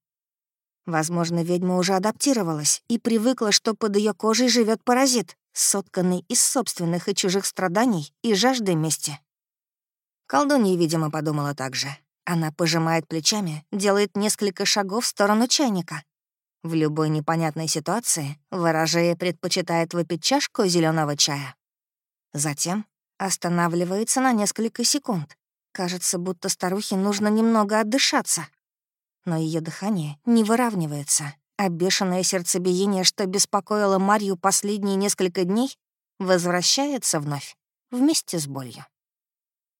Возможно, ведьма уже адаптировалась и привыкла, что под ее кожей живет паразит, сотканный из собственных и чужих страданий и жажды мести. Колдунья, видимо, подумала так же. Она пожимает плечами, делает несколько шагов в сторону чайника. В любой непонятной ситуации ворожея предпочитает выпить чашку зеленого чая. Затем останавливается на несколько секунд. Кажется, будто старухе нужно немного отдышаться. Но ее дыхание не выравнивается, а бешеное сердцебиение, что беспокоило Марью последние несколько дней, возвращается вновь, вместе с болью.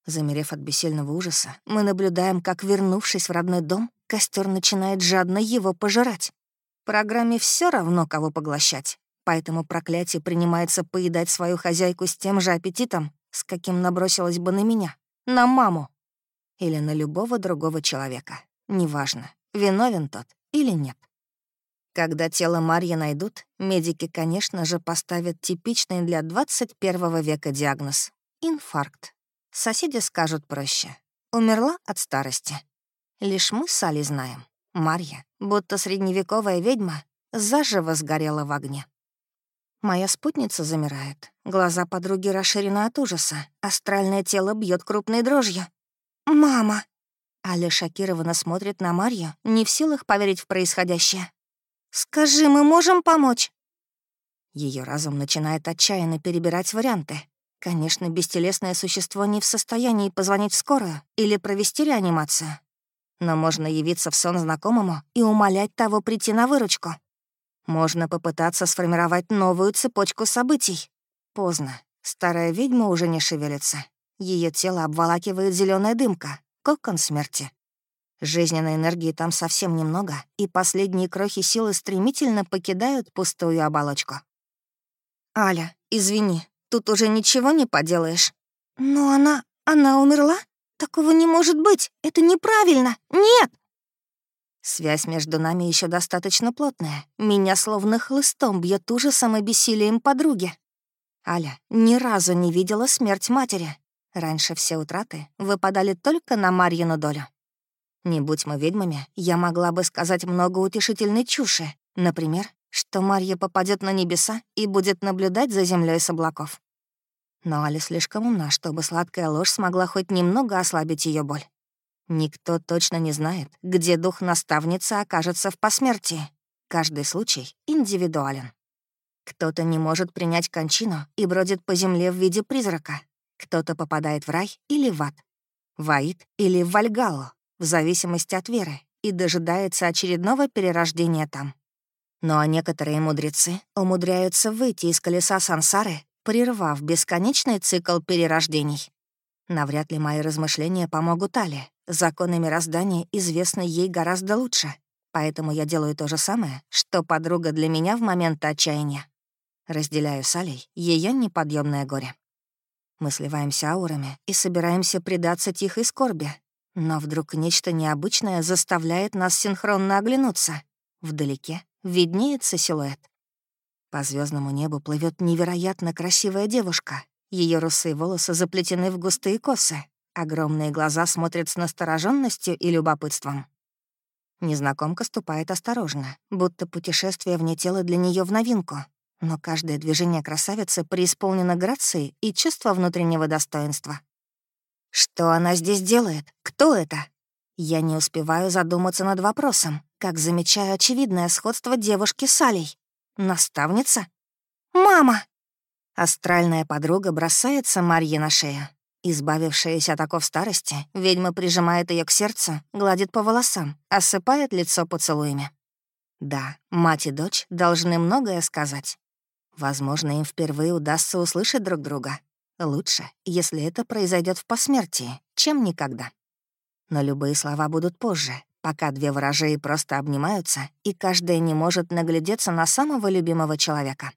Замерев от бессильного ужаса, мы наблюдаем, как, вернувшись в родной дом, костер начинает жадно его пожирать. Программе все равно, кого поглощать, поэтому проклятие принимается поедать свою хозяйку с тем же аппетитом, с каким набросилась бы на меня, на маму или на любого другого человека. Неважно, виновен тот или нет. Когда тело Марьи найдут, медики, конечно же, поставят типичный для 21 века диагноз — инфаркт. Соседи скажут проще. Умерла от старости. Лишь мы с Али знаем. Марья, будто средневековая ведьма, заживо сгорела в огне. Моя спутница замирает. Глаза подруги расширены от ужаса. Астральное тело бьет крупной дрожью. «Мама!» Аля шокированно смотрит на Марью, не в силах поверить в происходящее. «Скажи, мы можем помочь?» Ее разум начинает отчаянно перебирать варианты. Конечно, бестелесное существо не в состоянии позвонить в или провести реанимацию. Но можно явиться в сон знакомому и умолять того прийти на выручку. Можно попытаться сформировать новую цепочку событий. Поздно. Старая ведьма уже не шевелится. Ее тело обволакивает зеленая дымка, кокон смерти. Жизненной энергии там совсем немного, и последние крохи силы стремительно покидают пустую оболочку. «Аля, извини, тут уже ничего не поделаешь». «Но она... она умерла? Такого не может быть! Это неправильно! Нет!» Связь между нами еще достаточно плотная. Меня словно хлыстом бьет ужасом и бессилием подруги. Аля ни разу не видела смерть матери. Раньше все утраты выпадали только на Марьину долю. Не будь мы ведьмами, я могла бы сказать много утешительной чуши. Например, что Марья попадет на небеса и будет наблюдать за землей с облаков. Но Али слишком умна, чтобы сладкая ложь смогла хоть немного ослабить ее боль. Никто точно не знает, где дух наставницы окажется в посмертии. Каждый случай индивидуален. Кто-то не может принять кончину и бродит по земле в виде призрака. Кто-то попадает в рай или в ад, в Аид или в Вальгаллу, в зависимости от веры, и дожидается очередного перерождения там. Ну а некоторые мудрецы умудряются выйти из колеса сансары, прервав бесконечный цикл перерождений. Навряд ли мои размышления помогут Али. Законы мироздания известны ей гораздо лучше, поэтому я делаю то же самое, что подруга для меня в момент отчаяния. Разделяю с Алей ее неподъемное горе. Мы сливаемся аурами и собираемся предаться тихой скорби. Но вдруг нечто необычное заставляет нас синхронно оглянуться. Вдалеке виднеется силуэт. По звездному небу плывет невероятно красивая девушка. Ее русые волосы заплетены в густые косы. Огромные глаза смотрят с настороженностью и любопытством. Незнакомка ступает осторожно, будто путешествие вне тела для нее в новинку. Но каждое движение красавицы преисполнено грацией и чувства внутреннего достоинства. Что она здесь делает? Кто это? Я не успеваю задуматься над вопросом, как замечаю очевидное сходство девушки с Алей. Наставница? «Мама!» Астральная подруга бросается Марье на шею. Избавившаяся от оков старости, ведьма прижимает ее к сердцу, гладит по волосам, осыпает лицо поцелуями. Да, мать и дочь должны многое сказать. Возможно, им впервые удастся услышать друг друга. Лучше, если это произойдет в посмертии, чем никогда. Но любые слова будут позже, пока две ворожеи просто обнимаются, и каждая не может наглядеться на самого любимого человека.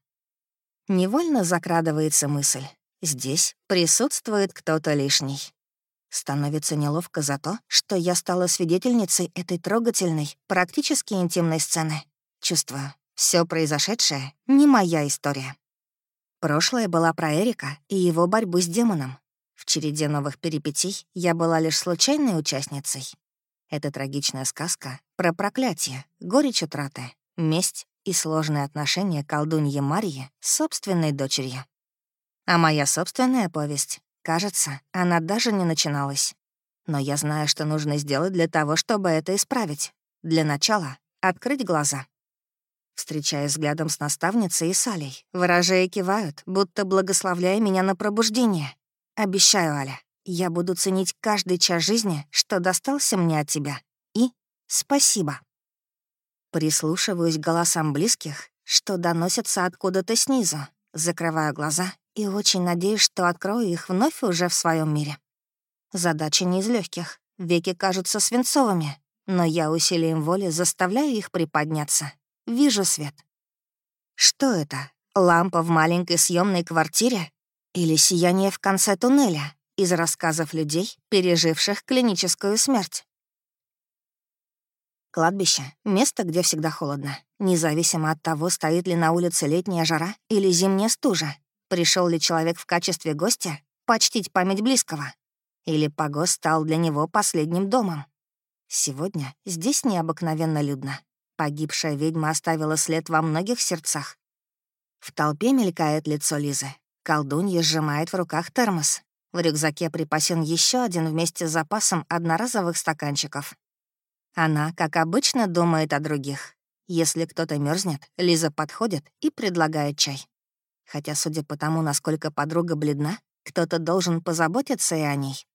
Невольно закрадывается мысль. Здесь присутствует кто-то лишний. Становится неловко за то, что я стала свидетельницей этой трогательной, практически интимной сцены. Чувствую, все произошедшее — не моя история. Прошлое была про Эрика и его борьбу с демоном. В череде новых перипетий я была лишь случайной участницей. Это трагичная сказка про проклятие, горечь утраты, месть и сложные отношения колдуньи Марьи с собственной дочерью. А моя собственная повесть, кажется, она даже не начиналась. Но я знаю, что нужно сделать для того, чтобы это исправить. Для начала — открыть глаза. Встречаясь взглядом с наставницей и Салей, ворожеи кивают, будто благословляя меня на пробуждение. Обещаю, Аля, я буду ценить каждый час жизни, что достался мне от тебя. И спасибо. Прислушиваюсь к голосам близких, что доносятся откуда-то снизу, закрываю глаза и очень надеюсь, что открою их вновь уже в своем мире. Задача не из легких, веки кажутся свинцовыми, но я усилием воли заставляю их приподняться. Вижу свет. Что это? Лампа в маленькой съемной квартире? Или сияние в конце туннеля? из рассказов людей, переживших клиническую смерть. Кладбище — место, где всегда холодно, независимо от того, стоит ли на улице летняя жара или зимняя стужа, пришел ли человек в качестве гостя почтить память близкого, или погост стал для него последним домом. Сегодня здесь необыкновенно людно. Погибшая ведьма оставила след во многих сердцах. В толпе мелькает лицо Лизы. Колдунья сжимает в руках термос, в рюкзаке припасен еще один вместе с запасом одноразовых стаканчиков. Она, как обычно, думает о других. Если кто-то мерзнет, Лиза подходит и предлагает чай. Хотя, судя по тому, насколько подруга бледна, кто-то должен позаботиться и о ней.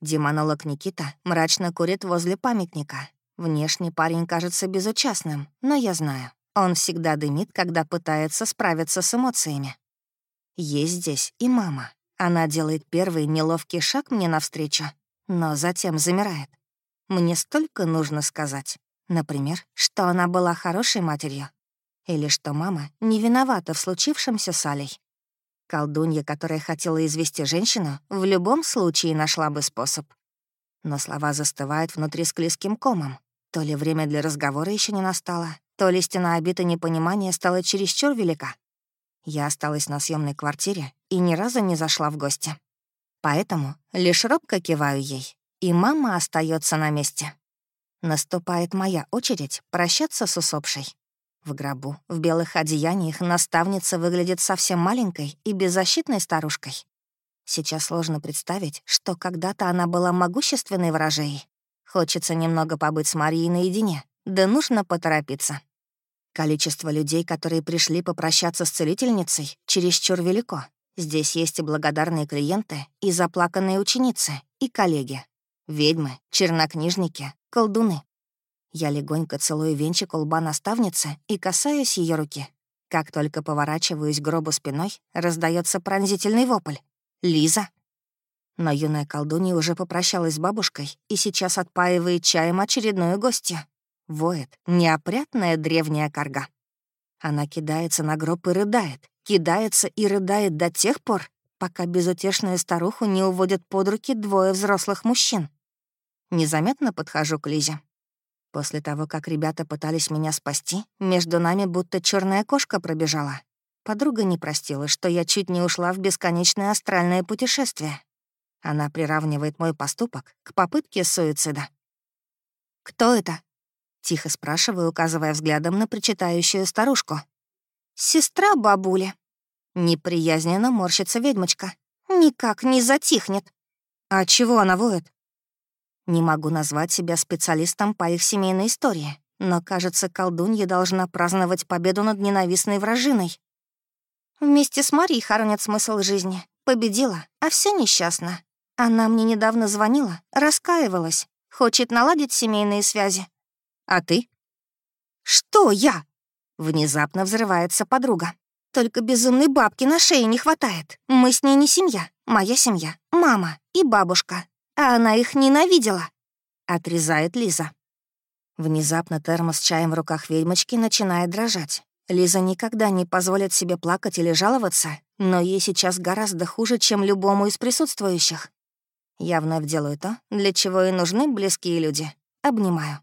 Демонолог Никита мрачно курит возле памятника. Внешне парень кажется безучастным, но я знаю, он всегда дымит, когда пытается справиться с эмоциями. Есть здесь и мама, она делает первый неловкий шаг мне навстречу, но затем замирает. Мне столько нужно сказать. Например, что она была хорошей матерью. Или что мама не виновата в случившемся с Алей. Колдунья, которая хотела извести женщину, в любом случае нашла бы способ. Но слова застывают внутри склизким комом. То ли время для разговора еще не настало, то ли стена обита непонимания стала чересчур велика. Я осталась на съемной квартире и ни разу не зашла в гости. Поэтому лишь робко киваю ей, и мама остается на месте. Наступает моя очередь прощаться с усопшей. В гробу, в белых одеяниях, наставница выглядит совсем маленькой и беззащитной старушкой. Сейчас сложно представить, что когда-то она была могущественной ворожеей, Хочется немного побыть с Марией наедине, да нужно поторопиться. Количество людей, которые пришли попрощаться с целительницей, чересчур велико. Здесь есть и благодарные клиенты, и заплаканные ученицы, и коллеги. Ведьмы, чернокнижники, колдуны. Я легонько целую венчик лба наставницы и касаюсь ее руки. Как только поворачиваюсь к гробу спиной, раздается пронзительный вопль. «Лиза!» Но юная колдунья уже попрощалась с бабушкой и сейчас отпаивает чаем очередную гостью. Воет неопрятная древняя корга. Она кидается на гроб и рыдает, кидается и рыдает до тех пор, пока безутешную старуху не уводят под руки двое взрослых мужчин. Незаметно подхожу к Лизе. После того, как ребята пытались меня спасти, между нами будто черная кошка пробежала. Подруга не простила, что я чуть не ушла в бесконечное астральное путешествие. Она приравнивает мой поступок к попытке суицида. «Кто это?» — тихо спрашиваю, указывая взглядом на причитающую старушку. «Сестра бабули». Неприязненно морщится ведьмочка. Никак не затихнет. А чего она воет? Не могу назвать себя специалистом по их семейной истории, но, кажется, колдунья должна праздновать победу над ненавистной вражиной. Вместе с Марией хоронят смысл жизни. Победила, а все несчастно. Она мне недавно звонила, раскаивалась, хочет наладить семейные связи. А ты? Что я? Внезапно взрывается подруга. Только безумной бабки на шее не хватает. Мы с ней не семья. Моя семья — мама и бабушка а она их ненавидела», — отрезает Лиза. Внезапно термос с чаем в руках ведьмочки начинает дрожать. Лиза никогда не позволит себе плакать или жаловаться, но ей сейчас гораздо хуже, чем любому из присутствующих. Я вновь делаю то, для чего и нужны близкие люди. Обнимаю.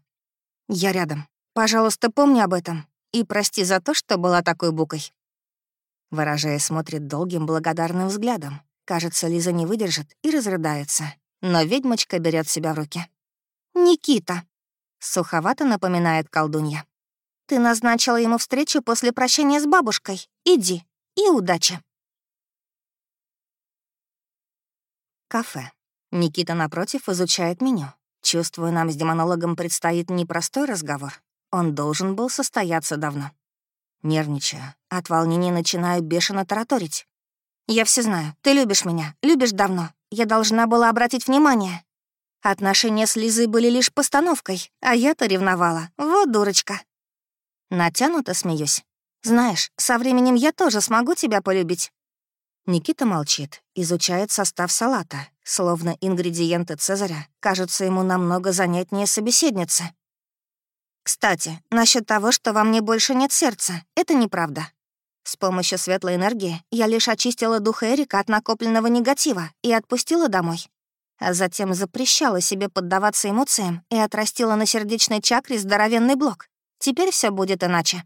Я рядом. Пожалуйста, помни об этом. И прости за то, что была такой букой. Выражая смотрит долгим благодарным взглядом. Кажется, Лиза не выдержит и разрыдается но ведьмочка берет себя в руки. «Никита», — суховато напоминает колдунья. «Ты назначила ему встречу после прощения с бабушкой. Иди и удачи». Кафе. Никита, напротив, изучает меню. Чувствую, нам с демонологом предстоит непростой разговор. Он должен был состояться давно. Нервничаю. От волнения начинаю бешено тараторить. «Я все знаю. Ты любишь меня. Любишь давно я должна была обратить внимание. Отношения с Лизой были лишь постановкой, а я-то ревновала. Вот дурочка. Натянуто смеюсь. Знаешь, со временем я тоже смогу тебя полюбить. Никита молчит, изучает состав салата, словно ингредиенты Цезаря кажутся ему намного занятнее собеседницы. Кстати, насчет того, что во мне больше нет сердца, это неправда. С помощью светлой энергии я лишь очистила дух Эрика от накопленного негатива и отпустила домой. А затем запрещала себе поддаваться эмоциям и отрастила на сердечной чакре здоровенный блок. Теперь все будет иначе.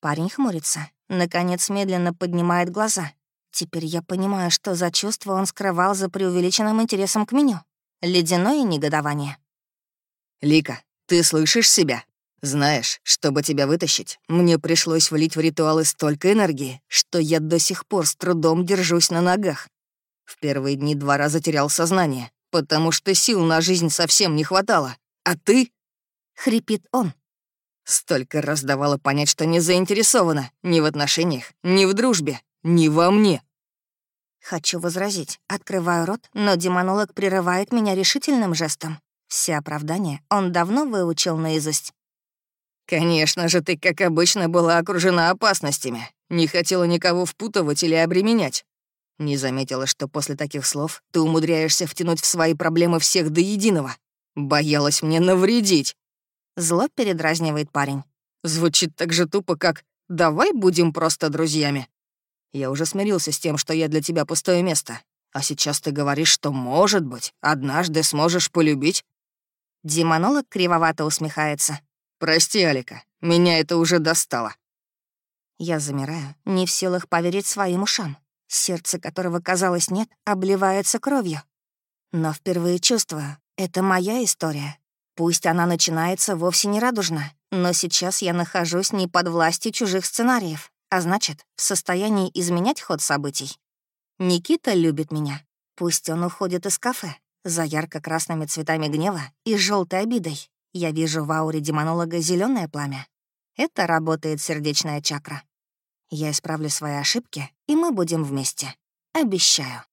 Парень хмурится, наконец медленно поднимает глаза. Теперь я понимаю, что за чувство он скрывал за преувеличенным интересом к меню. Ледяное негодование. «Лика, ты слышишь себя?» Знаешь, чтобы тебя вытащить, мне пришлось влить в ритуалы столько энергии, что я до сих пор с трудом держусь на ногах. В первые дни два раза терял сознание, потому что сил на жизнь совсем не хватало. А ты...» — хрипит он. Столько раз давала понять, что не заинтересована ни в отношениях, ни в дружбе, ни во мне. Хочу возразить, открываю рот, но демонолог прерывает меня решительным жестом. Все оправдания он давно выучил наизусть. «Конечно же, ты, как обычно, была окружена опасностями. Не хотела никого впутывать или обременять. Не заметила, что после таких слов ты умудряешься втянуть в свои проблемы всех до единого. Боялась мне навредить». Зло передразнивает парень. Звучит так же тупо, как «давай будем просто друзьями». Я уже смирился с тем, что я для тебя пустое место. А сейчас ты говоришь, что, может быть, однажды сможешь полюбить. Демонолог кривовато усмехается. «Прости, Алика, меня это уже достало». Я замираю, не в силах поверить своим ушам. Сердце которого, казалось, нет, обливается кровью. Но впервые чувствую, это моя история. Пусть она начинается вовсе не радужно, но сейчас я нахожусь не под властью чужих сценариев, а значит, в состоянии изменять ход событий. Никита любит меня. Пусть он уходит из кафе, За ярко-красными цветами гнева и желтой обидой я вижу в ауре демонолога зеленое пламя. Это работает сердечная чакра. Я исправлю свои ошибки, и мы будем вместе. Обещаю.